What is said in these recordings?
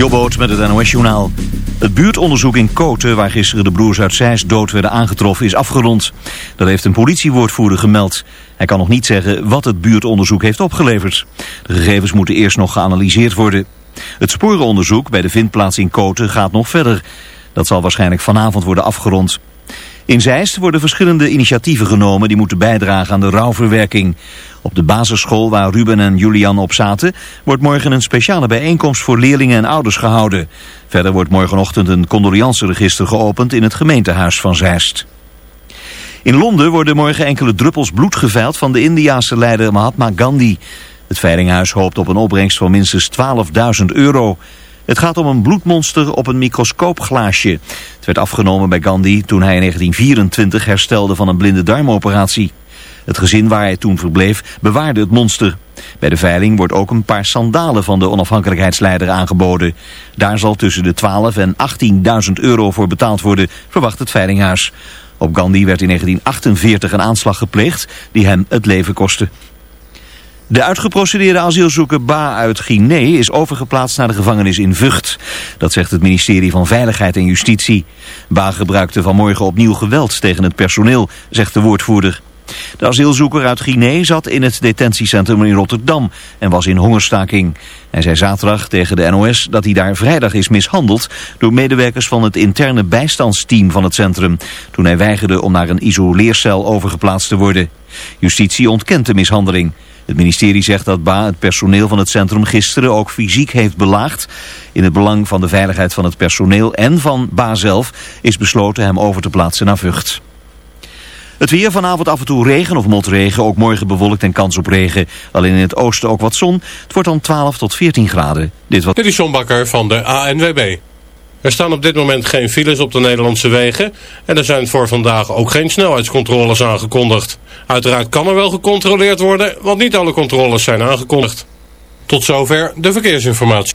Jobboot met het NOS-journaal. Het buurtonderzoek in Koten, waar gisteren de broers uit Zeist dood werden aangetroffen, is afgerond. Dat heeft een politiewoordvoerder gemeld. Hij kan nog niet zeggen wat het buurtonderzoek heeft opgeleverd. De gegevens moeten eerst nog geanalyseerd worden. Het sporenonderzoek bij de vindplaats in Koten gaat nog verder. Dat zal waarschijnlijk vanavond worden afgerond. In Zeist worden verschillende initiatieven genomen die moeten bijdragen aan de rouwverwerking. Op de basisschool waar Ruben en Julian op zaten wordt morgen een speciale bijeenkomst voor leerlingen en ouders gehouden. Verder wordt morgenochtend een condoleanceregister geopend in het gemeentehuis van Zeist. In Londen worden morgen enkele druppels bloed geveild van de Indiaanse leider Mahatma Gandhi. Het veilinghuis hoopt op een opbrengst van minstens 12.000 euro. Het gaat om een bloedmonster op een microscoopglaasje. Het werd afgenomen bij Gandhi toen hij in 1924 herstelde van een blinde darmoperatie. Het gezin waar hij toen verbleef bewaarde het monster. Bij de veiling wordt ook een paar sandalen van de onafhankelijkheidsleider aangeboden. Daar zal tussen de 12 en 18.000 euro voor betaald worden, verwacht het veilinghuis. Op Gandhi werd in 1948 een aanslag gepleegd die hem het leven kostte. De uitgeprocedeerde asielzoeker Ba uit Guinea is overgeplaatst naar de gevangenis in Vught. Dat zegt het ministerie van Veiligheid en Justitie. Ba gebruikte vanmorgen opnieuw geweld tegen het personeel, zegt de woordvoerder. De asielzoeker uit Guinea zat in het detentiecentrum in Rotterdam en was in hongerstaking. Hij zei zaterdag tegen de NOS dat hij daar vrijdag is mishandeld door medewerkers van het interne bijstandsteam van het centrum. Toen hij weigerde om naar een isoleercel overgeplaatst te worden. Justitie ontkent de mishandeling. Het ministerie zegt dat Ba het personeel van het centrum gisteren ook fysiek heeft belaagd. In het belang van de veiligheid van het personeel en van Ba zelf is besloten hem over te plaatsen naar Vught. Het weer vanavond af en toe regen of motregen, ook morgen bewolkt en kans op regen. Alleen in het oosten ook wat zon. Het wordt dan 12 tot 14 graden. Dit, wat... Dit is van de ANWB. Er staan op dit moment geen files op de Nederlandse wegen en er zijn voor vandaag ook geen snelheidscontroles aangekondigd. Uiteraard kan er wel gecontroleerd worden, want niet alle controles zijn aangekondigd. Tot zover de verkeersinformatie.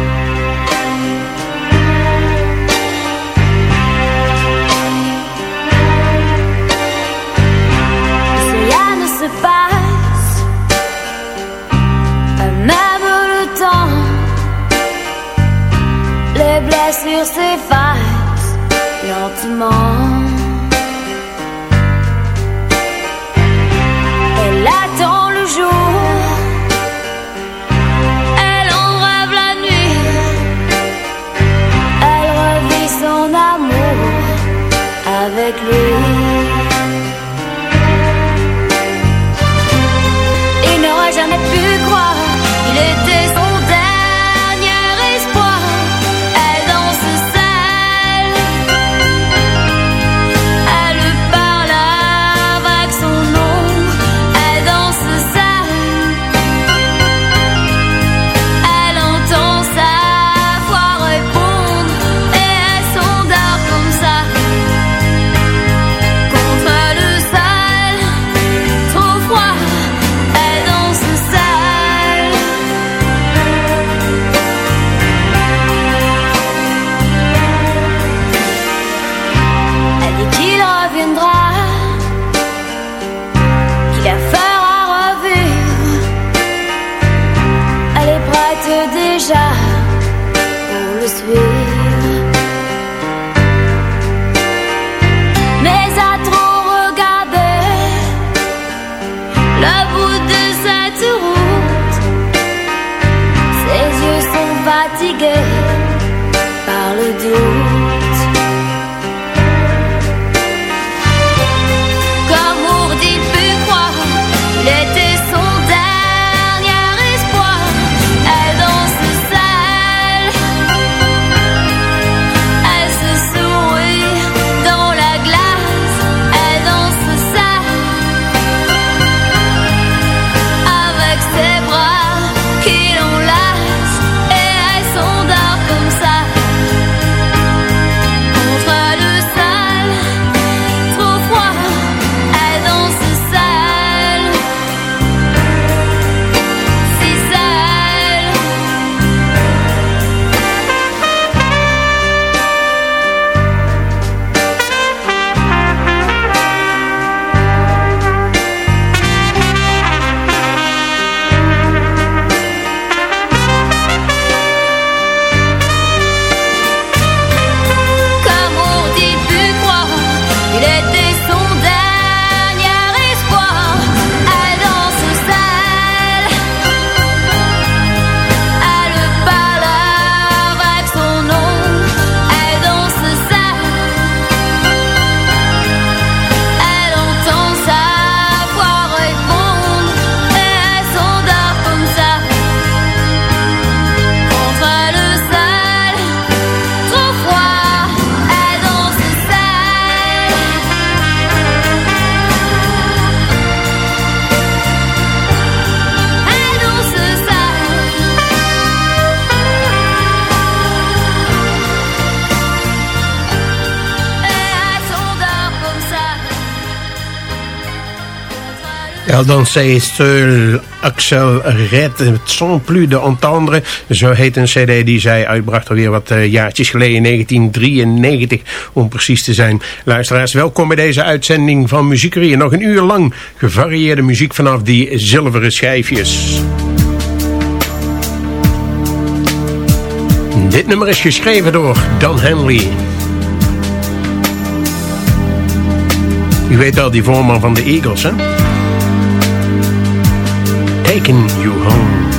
sur ses vagues lentement. Dan seul, Axel Red, sans plus de entendre. Zo heet een cd die zij uitbracht alweer wat eh, jaartjes geleden, 1993 om precies te zijn. Luisteraars, welkom bij deze uitzending van Muziekerie. Nog een uur lang gevarieerde muziek vanaf die zilveren schijfjes. Dit nummer is geschreven door Dan Henley. U weet al die voorman van de Eagles, hè? taken you home.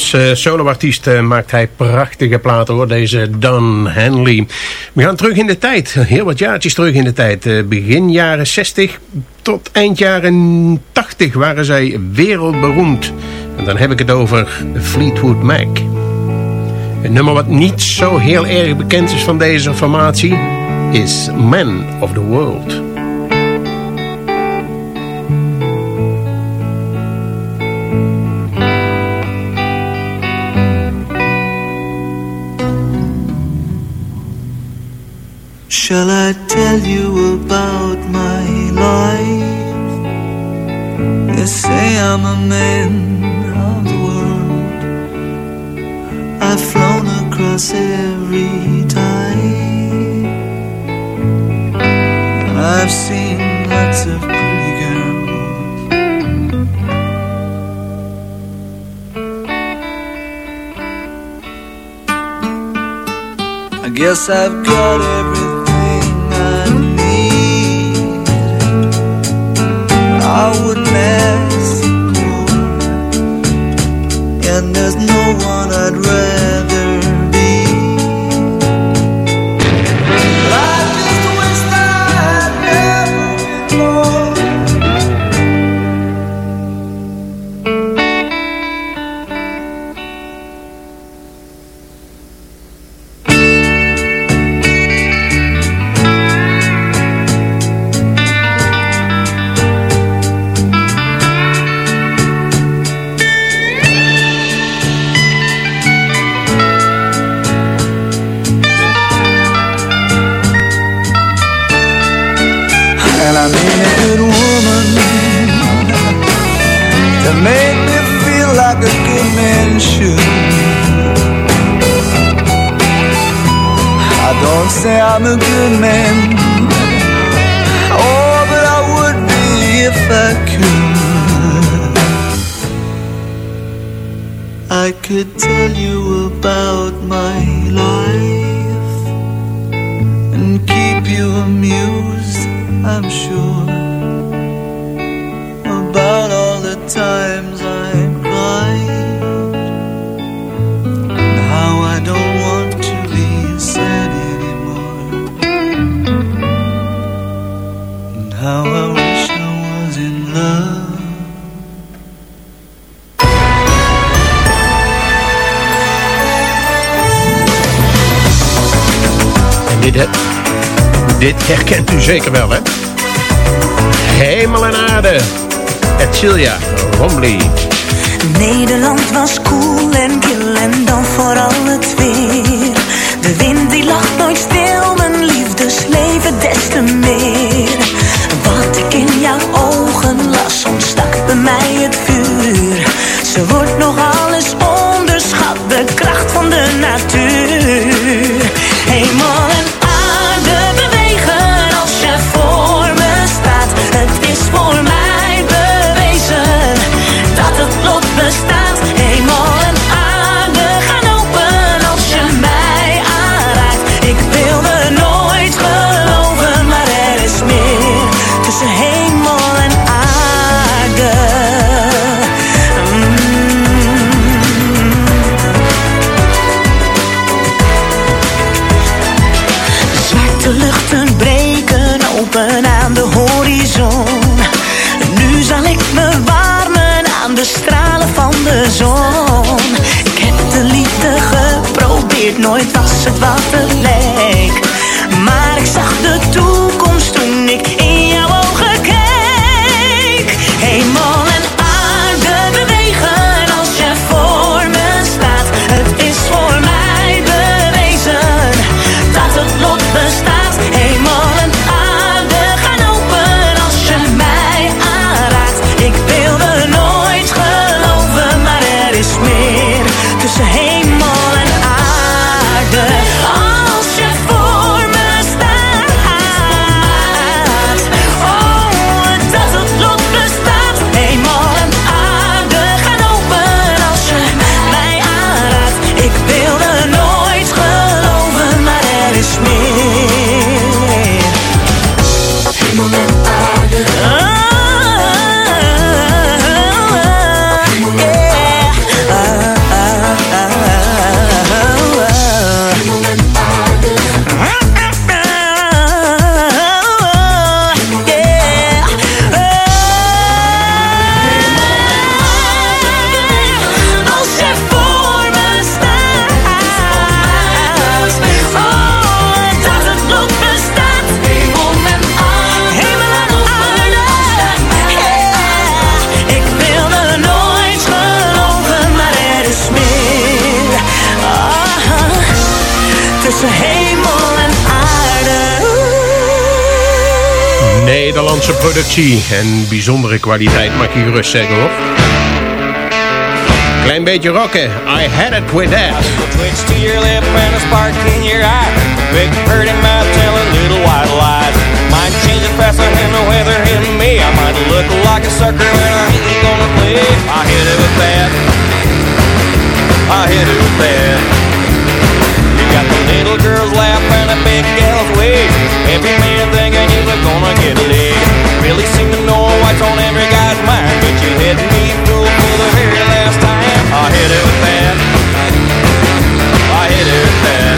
als uh, soloartiest eh, maakt hij prachtige platen hoor, deze Don Henley. We gaan terug in de tijd, heel wat jaartjes terug in de tijd. Eh, begin jaren 60 tot eind jaren 80 waren zij wereldberoemd. En dan heb ik het over Fleetwood Mac. Een nummer wat niet zo heel erg bekend is van deze formatie is Man of the World. Shall I tell you about my life? They say I'm a man of the world. I've flown across every tide, and I've seen lots of pretty girls. I guess I've got everything. I would miss, And there's no one I'd rather. Productie en bijzondere kwaliteit, mag je gerust zeggen hoor. Klein beetje rocken, I had it with that. Twitch to your lip and a spark in your eye. Big hurting mouth telling little white lies. Mind changing faster than the weather hitting me. I might look like a sucker when I ain't gonna play. I hit it with that. I hit it with that. Got the little girls laugh and the big gals wait. Every man thinking are gonna get laid. Really seem to know what's on every guy's mind. But you hit me through for the very last time. I hit it with that. I hit it with that.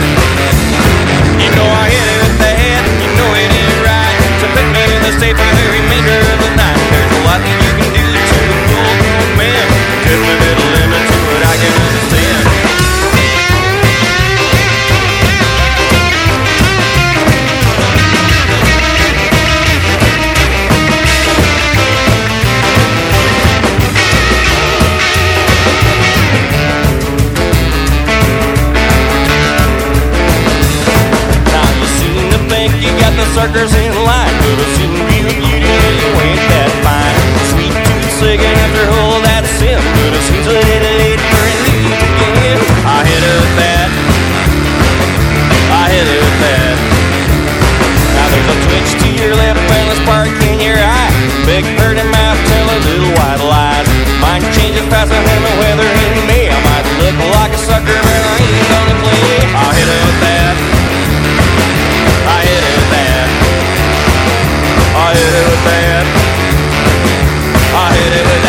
You know I hit it with that. You know it ain't right. To put me in the state for the remainder of the night. There's a lot that you can do to a full-grown man. Just a limit to it, I can think you got the suckers in line, but I've seen you beauty and you ain't that fine. Sweet tooth singing after all that sin, but it seems a little late for it again. I hit it with that. I hit it with that. Now there's a twitch to your lip and a spark in your eye. Big hurting mouth tell Get away.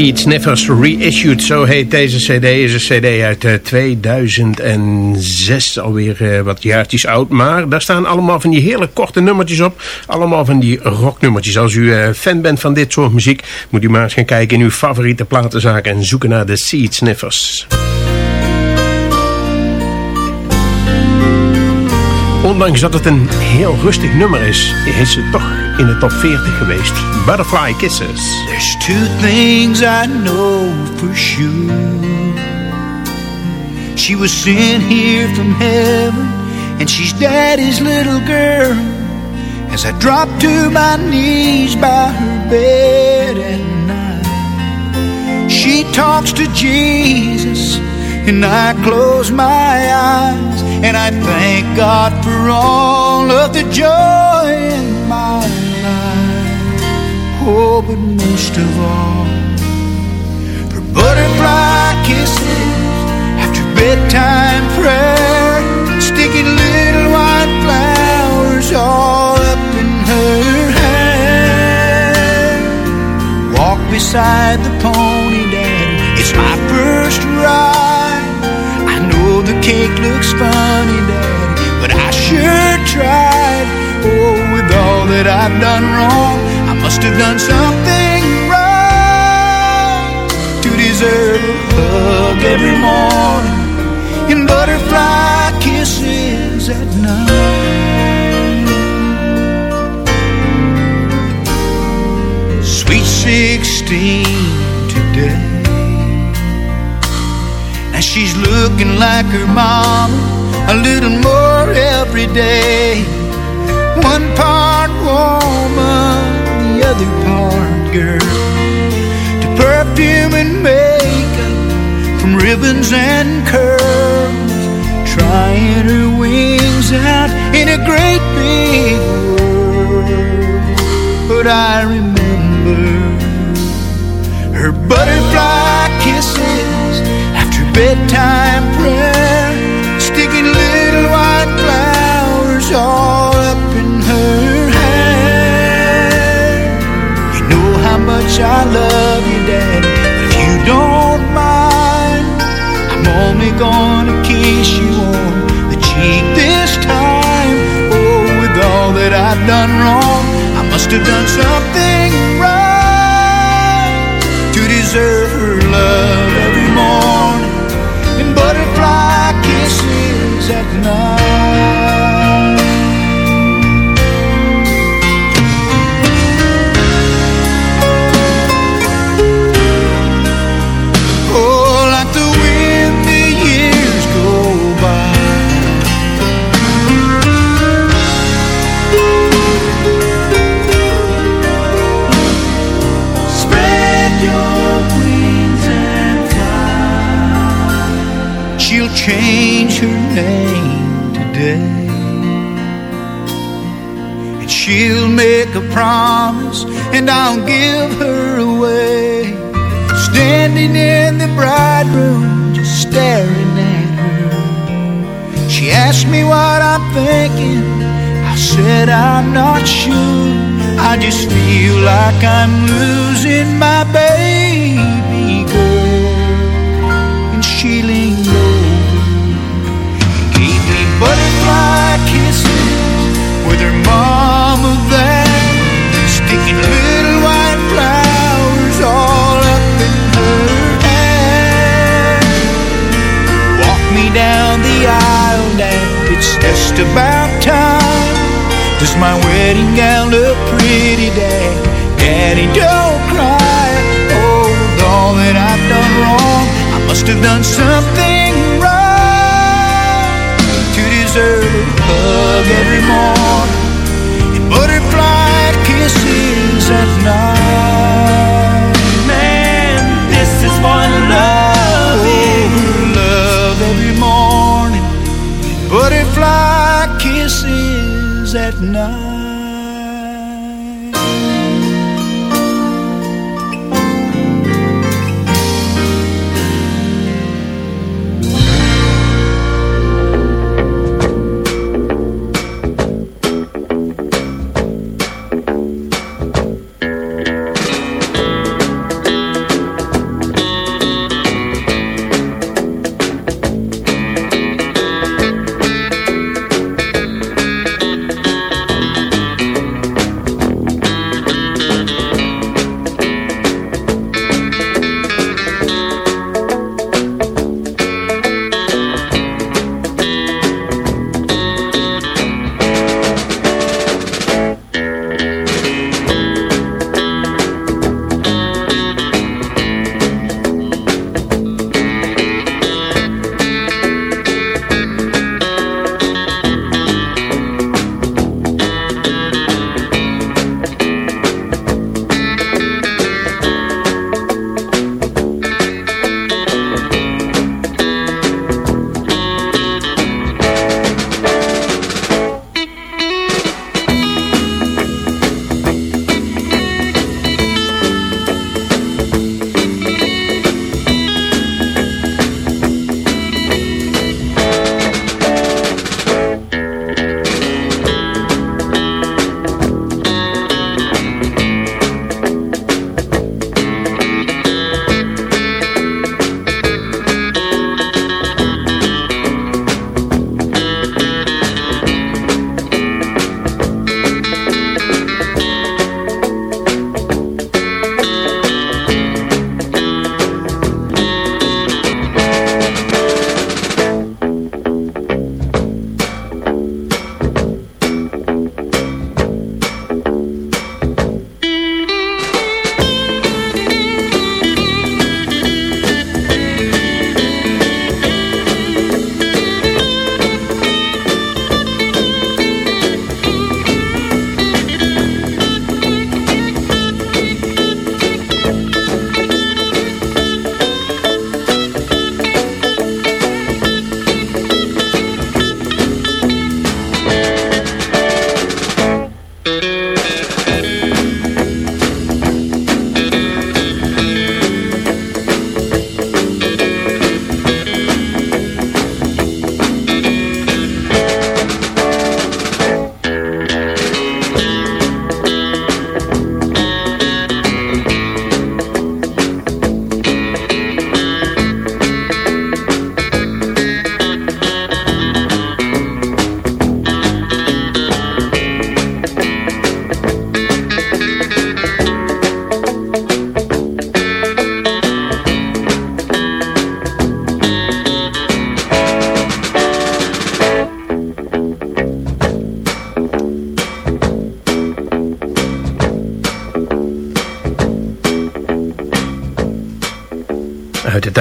Seed Sniffers Reissued, zo heet deze cd. is een cd uit eh, 2006, alweer eh, wat jaartjes oud. Maar daar staan allemaal van die hele korte nummertjes op. Allemaal van die rocknummertjes. Als u eh, fan bent van dit soort muziek, moet u maar eens gaan kijken in uw favoriete platenzaak en zoeken naar de Seed Sniffers. Ondanks dat het een heel rustig nummer is, is het toch in de top 40 geweest. Butterfly Kisses. There's two things I know for sure. She was sent here from heaven, and she's daddy's little girl. As I drop to my knees by her bed at night, she talks to Jesus, and I close my eyes, and I thank God for all of the joy in my life. Oh, but most of all, for butterfly kisses after bedtime prayer, sticking little white flowers all up in her hair. Walk beside the pony, daddy. It's my first cake looks funny, daddy, but I sure tried. Oh, with all that I've done wrong, I must have done something right to deserve a hug every morning and butterfly kisses at night. Sweet 16 looking like her mom a little more every day. One part woman, the other part girl. To perfume and makeup, from ribbons and curls. Trying her wings out in a great big world. But I remember her butterfly bedtime prayer, sticking little white flowers all up in her hair. You know how much I love you, but if you don't mind, I'm only gonna kiss you on the cheek this time. Oh, with all that I've done wrong, I must have done something right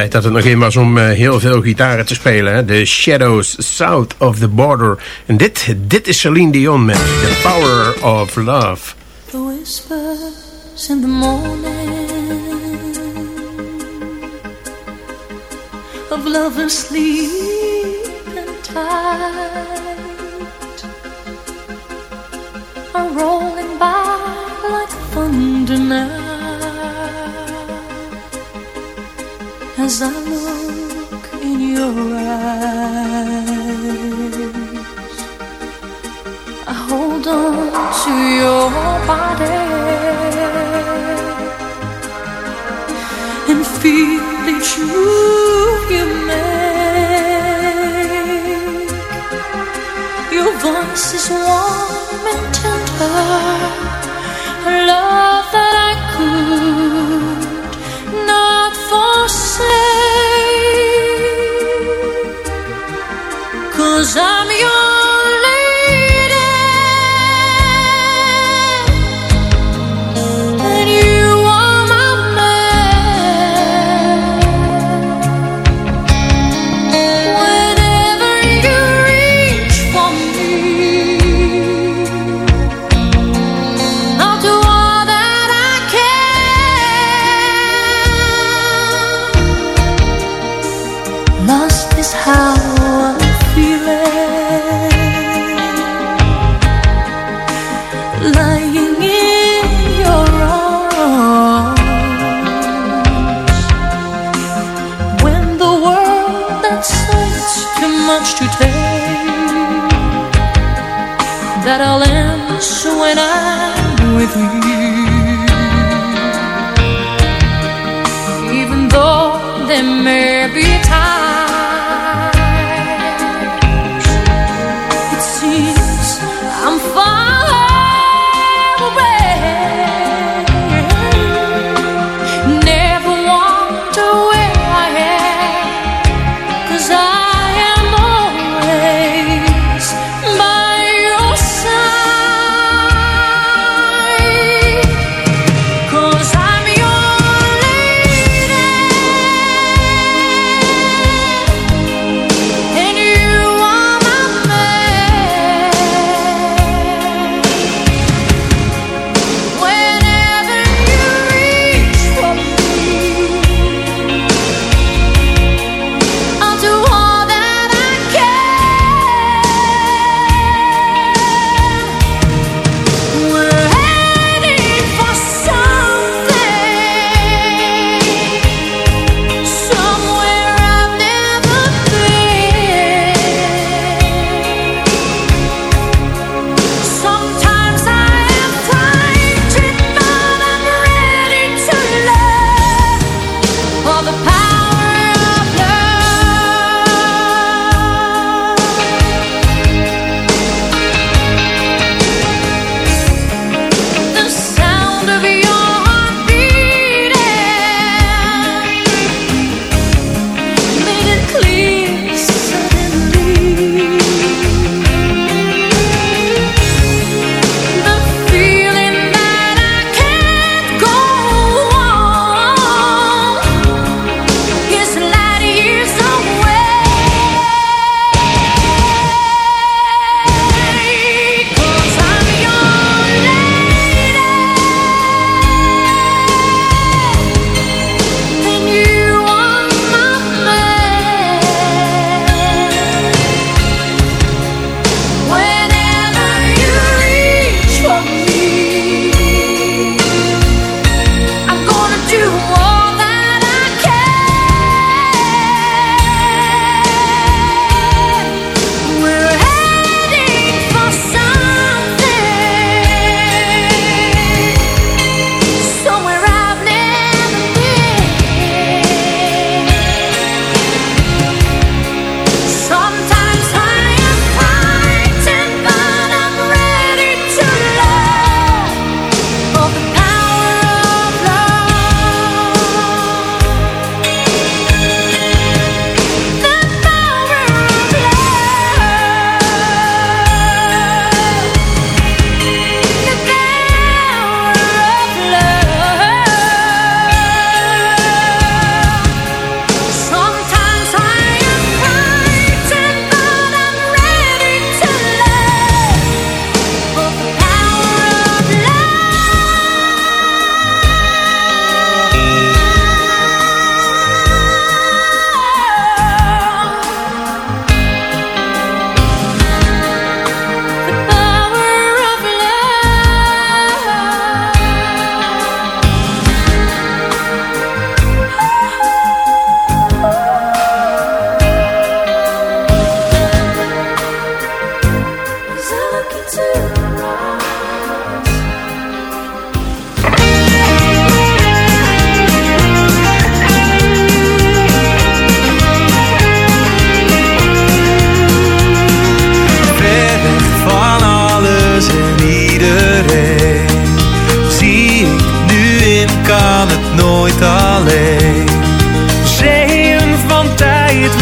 dat het nog in was om eh, heel veel gitaren te spelen. Hè? The Shadows, South of the Border. En dit, dit is Celine Dion met The Power of Love. The whispers in the morning Of love and was a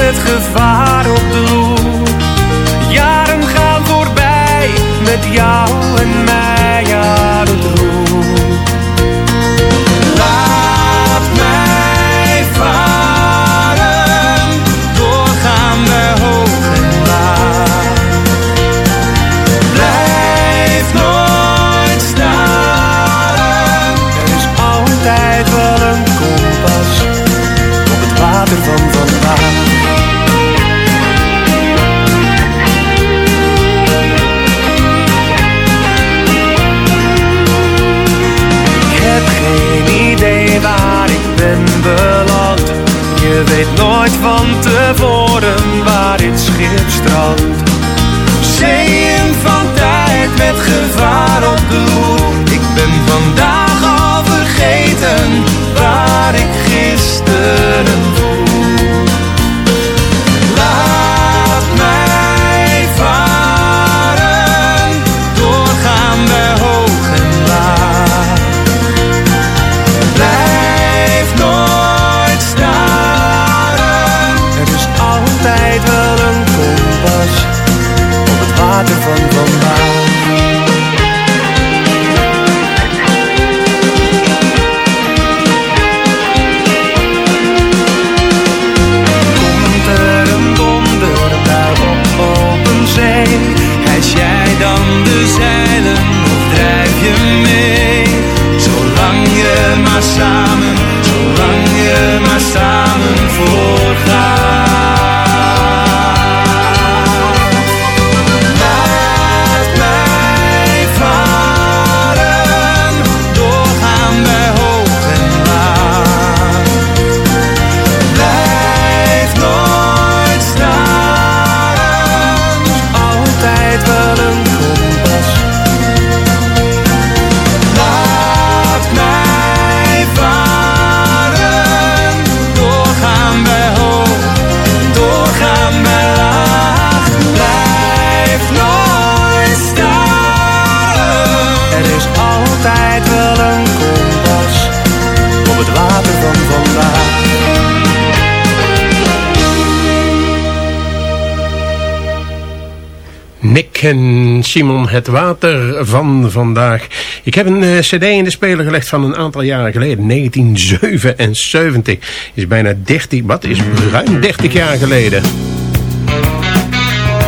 het gevaar op de loer. Jaren gaan voorbij met jou en mij. Nooit van tevoren waar dit schip strandt. Zeeën van tijd met gevaar op de loer. Ik ben vandaag en Simon, het water van vandaag. Ik heb een eh, cd in de speler gelegd van een aantal jaren geleden. 1977. Is bijna 30, wat is ruim 30 jaar geleden.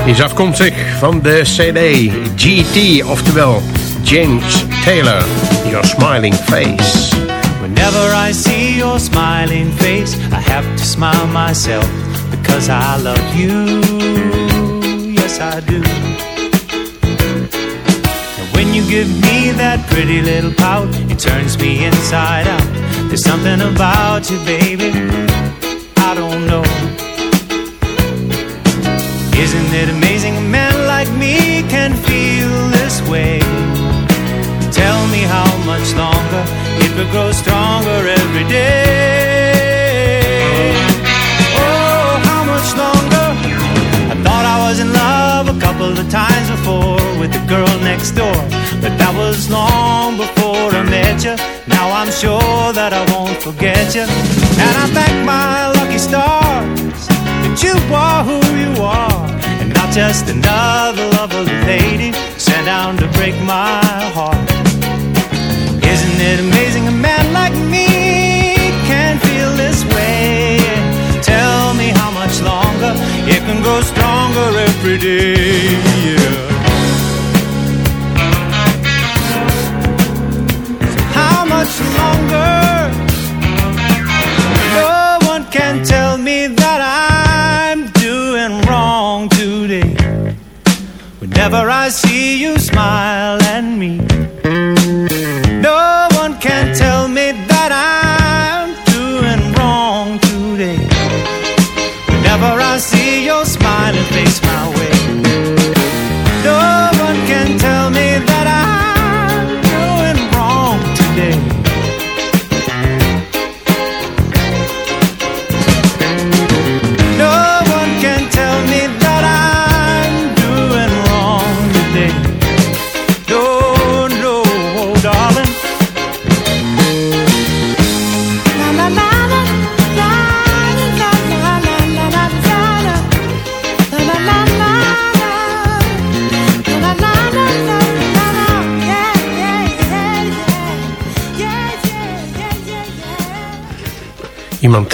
Is afkomstig van de cd GT, oftewel James Taylor. Your Smiling Face. Whenever I see your smiling face, I have to smile myself because I love you. Yes, I do. When you give me that pretty little pout, it turns me inside out. There's something about you, baby, I don't know. Isn't it amazing a man like me can feel this way? Tell me how much longer it will grow stronger every day. Couple of times before with the girl next door, but that was long before I met you. Now I'm sure that I won't forget you, and I thank my lucky stars that you are who you are, and not just another lovely lady sent down to break my heart. Isn't it amazing a man like me can feel this way? Tell me how much longer it can grow stronger every day. Yeah. How much longer? No one can tell me that I'm doing wrong today. Whenever I see you smile at me, no one can tell me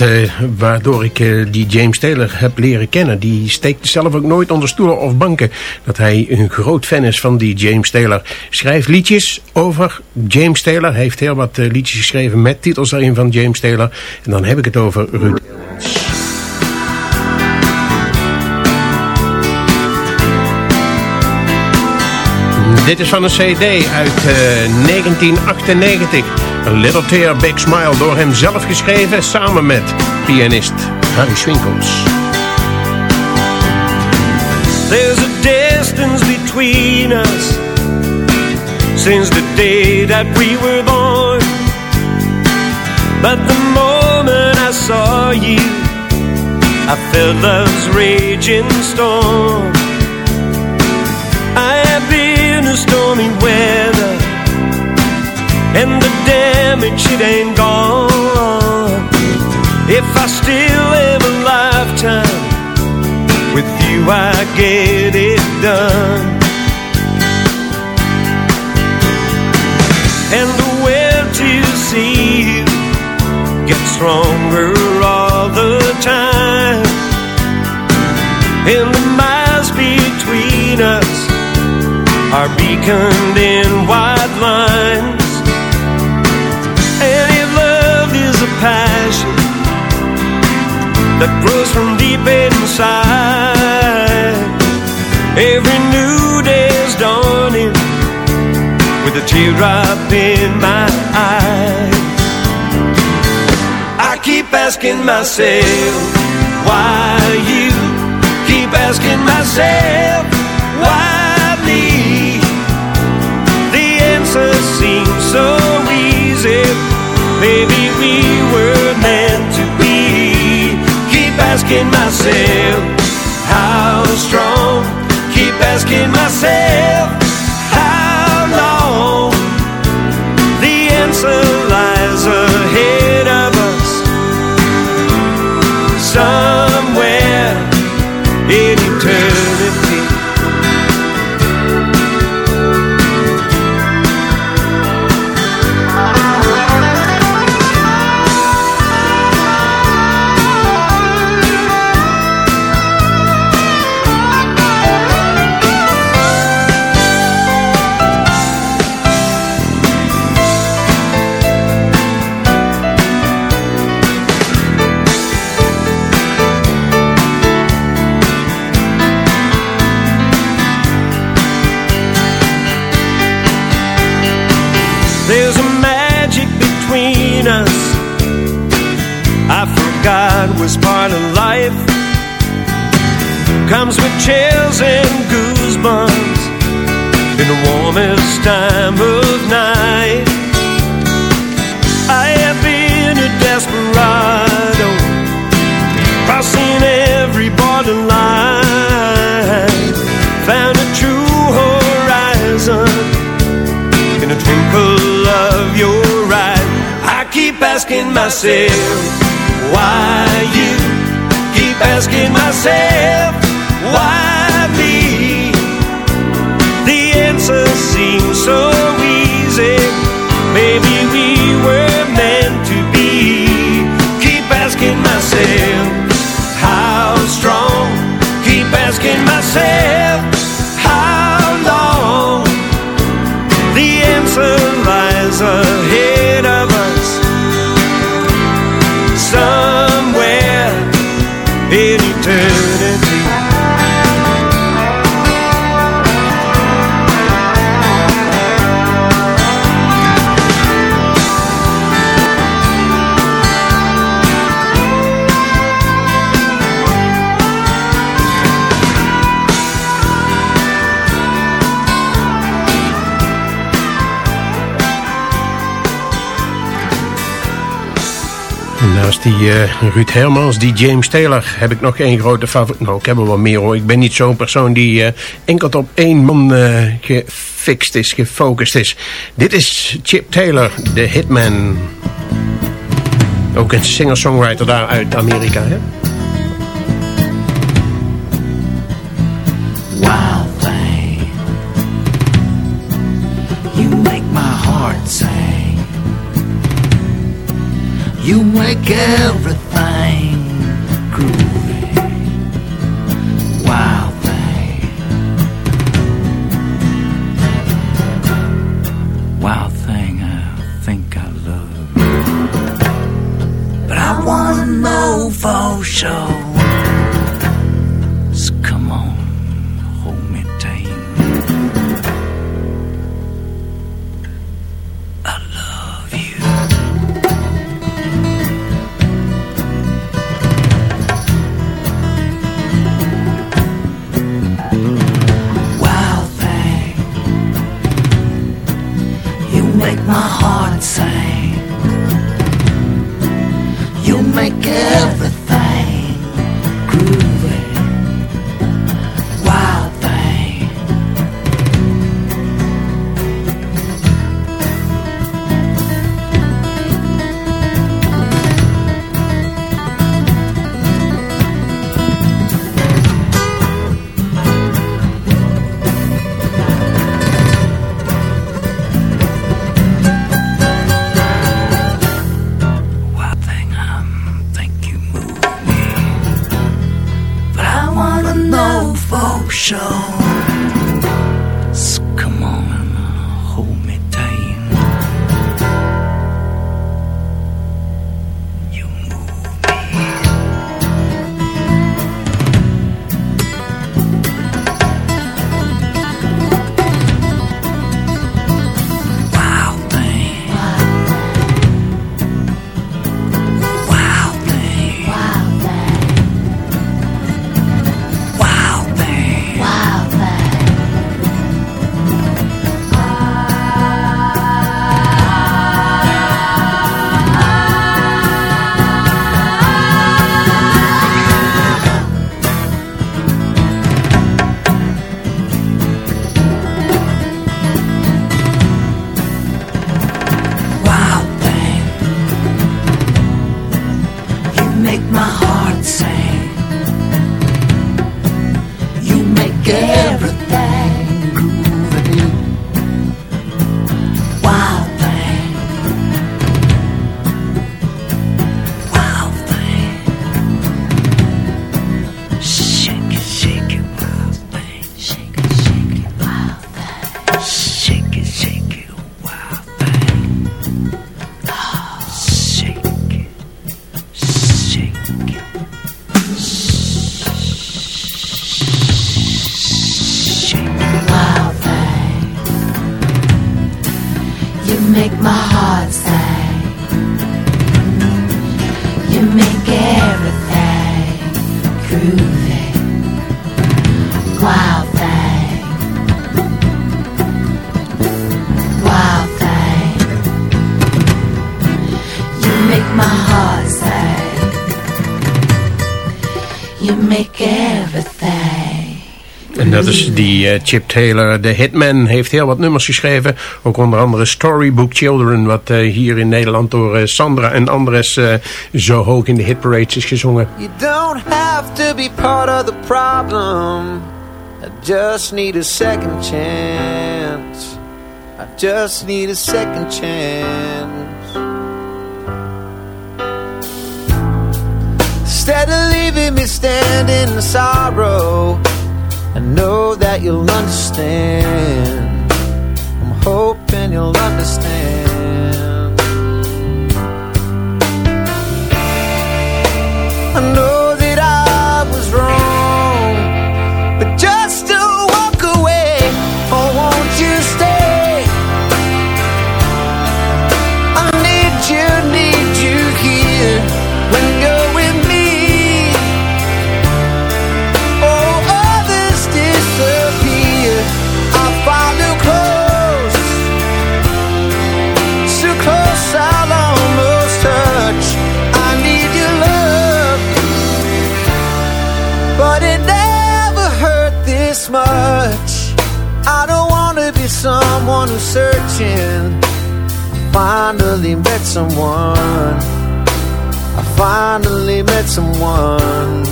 Uh, waardoor ik uh, die James Taylor heb leren kennen. Die steekt zelf ook nooit onder stoelen of banken. Dat hij een groot fan is van die James Taylor. Schrijft liedjes over James Taylor. Hij heeft heel wat uh, liedjes geschreven met titels erin van James Taylor. En dan heb ik het over Ruud Dit is van een cd uit 1998. A Little Tear, Big Smile, door hem zelf geschreven samen met pianist Harry Swinkels. There's a distance between us Since the day that we were born But the moment I saw you I felt love's raging storm weather and the damage it ain't gone. If I still live a lifetime with you, I get it done. And the will to see you gets stronger all the time. And the miles between us are beaconed in white lines. And if love is a passion that grows from deep inside. Every new day is dawning with a teardrop in my eye. I keep asking myself, why you? Keep asking myself, why me? So easy, baby we were meant to be. Keep asking myself, how strong? Keep asking myself, how long? The answer lies ahead of us, somewhere in time of night. I have been a desperado Crossing every borderline Found a true horizon In a twinkle of your eye. I keep asking myself die uh, Ruud Hermans, die James Taylor, heb ik nog één grote favoriet. Nou, ik heb er wel meer hoor. Ik ben niet zo'n persoon die uh, enkel op één man uh, gefixt is, gefocust is. Dit is Chip Taylor, de hitman. Ook een singer-songwriter daar uit Amerika, hè? Wild You make everything cool. Make my heart sing. You make dat is die eh, Chip Taylor, de hitman, heeft heel wat nummers geschreven. Ook onder andere Storybook Children, wat eh, hier in Nederland door eh, Sandra en Andres zo hoog in de hitparades is gezongen. You don't have to be part of the problem. I just need a second chance. I just need a second chance. Instead leaving me standing in sorrow, I know that you'll understand. I'm hoping you'll understand. finally met someone. I finally met someone.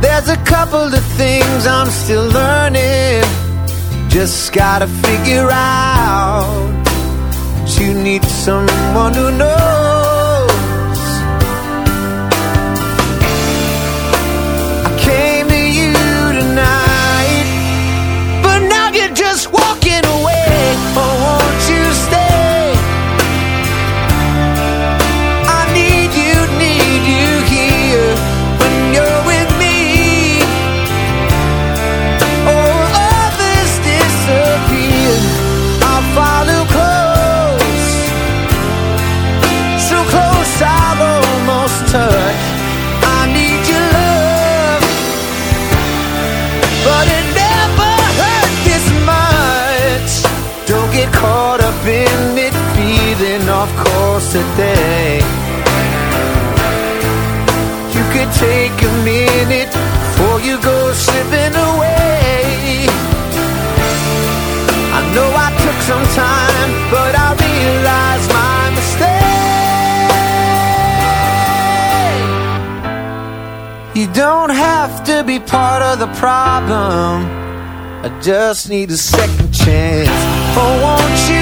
There's a couple of things I'm still learning. Just gotta figure out. You need someone to know. part of the problem. I just need a second chance. Oh, won't you?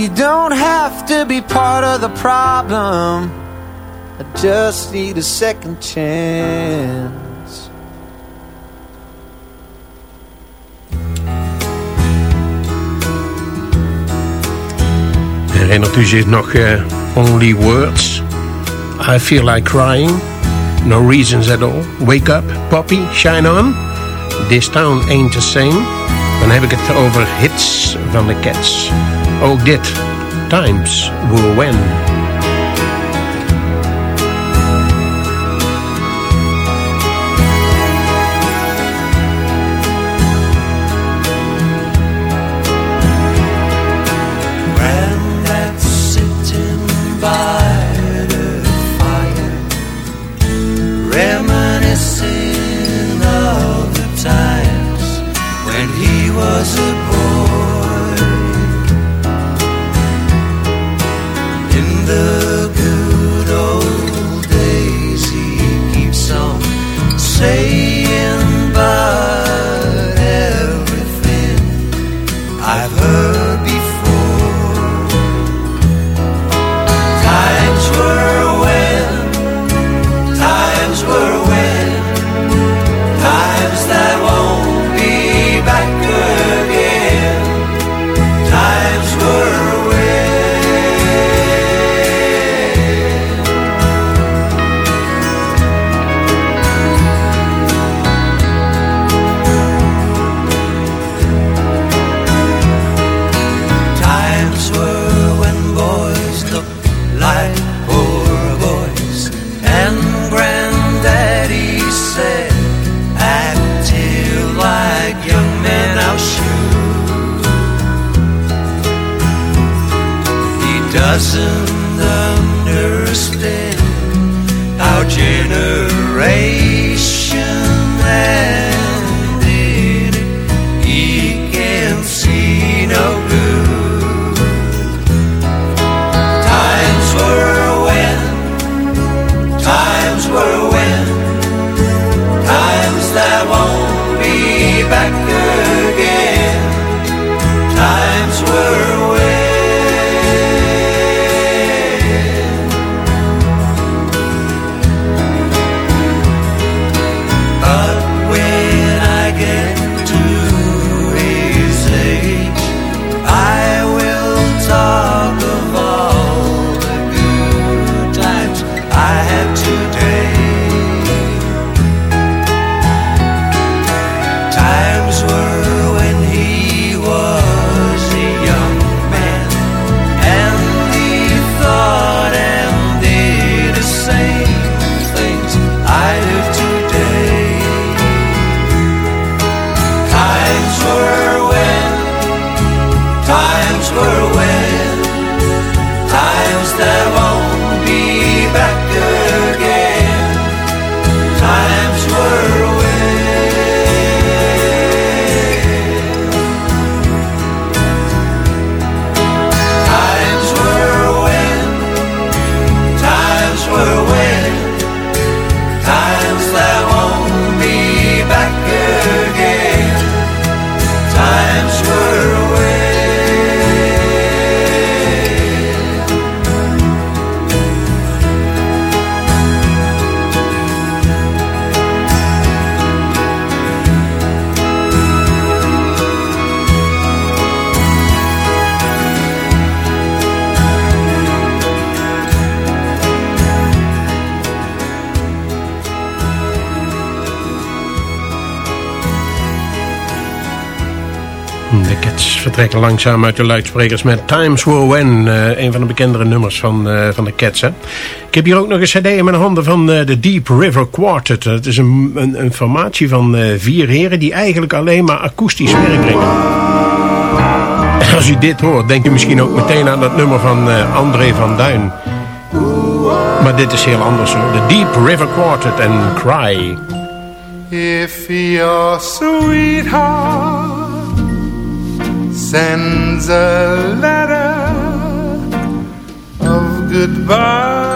You don't have to be part of the problem. I just need a second chance. Herinnert u zich nog uh, Only Words? I Feel Like Crying. No Reasons At All. Wake Up, Poppy, Shine On. This Town Ain't The Same. Dan heb ik het over hits van de Cats. Ook dit. Times will win. Cats vertrekken langzaam uit de luidsprekers met Times Were When. eh, een van de bekendere nummers van, eh, van de Cats. Hè. Ik heb hier ook nog een cd in mijn handen van eh, de Deep River Quartet. Het is een, een, formatie van vier heren die eigenlijk alleen maar akoestisch werk brengen. En als u dit hoort, denkt u misschien ook meteen aan dat nummer van André van Duin. Maar dit is heel anders hoor. De Deep River Quartet en Cry. If your sweetheart sends a letter of goodbye,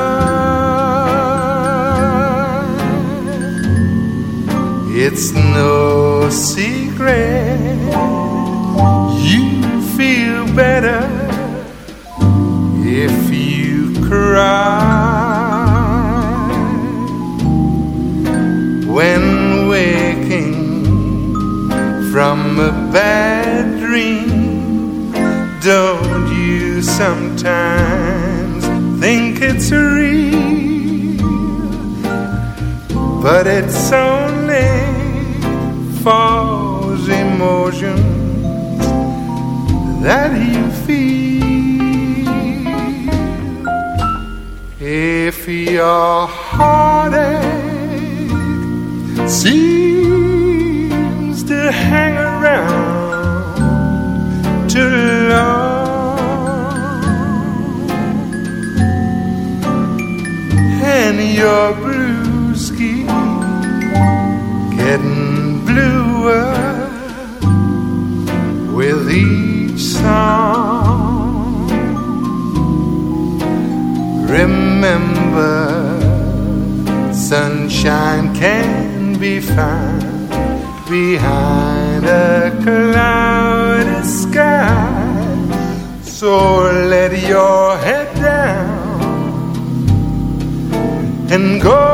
it's no secret you feel better if you cry when waking from a bad dream. Don't you sometimes think it's real? But it's only false emotions that you feel. If your heartache seems your blues getting bluer with each song remember sunshine can be found behind a cloudy sky. So let your head and go